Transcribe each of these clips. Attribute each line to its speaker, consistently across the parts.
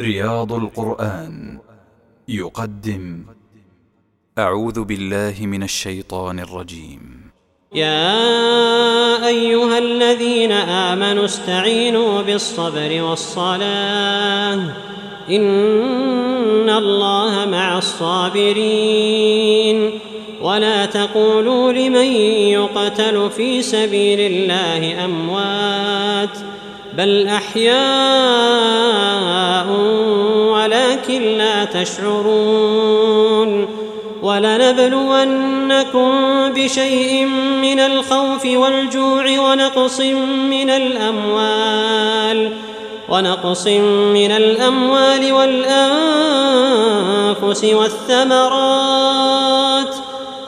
Speaker 1: رياض القرآن. يقدم. أعوذ بالله من الشيطان الرجيم.
Speaker 2: يا أيها الذين آمنوا استعينوا بالصبر والصلاة. إن الله مع الصابرين. ولا تقولوا لمن يقتل في سبيل الله أموات بل أحياء ولكن لا تشعرون ولنبلونكم بشيء من الخوف والجوع ونقص من الأموال ونقص من الأموال والأنفس والثمرات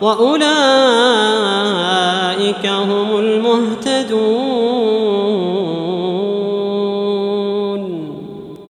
Speaker 2: وأولئك هم المهتدون.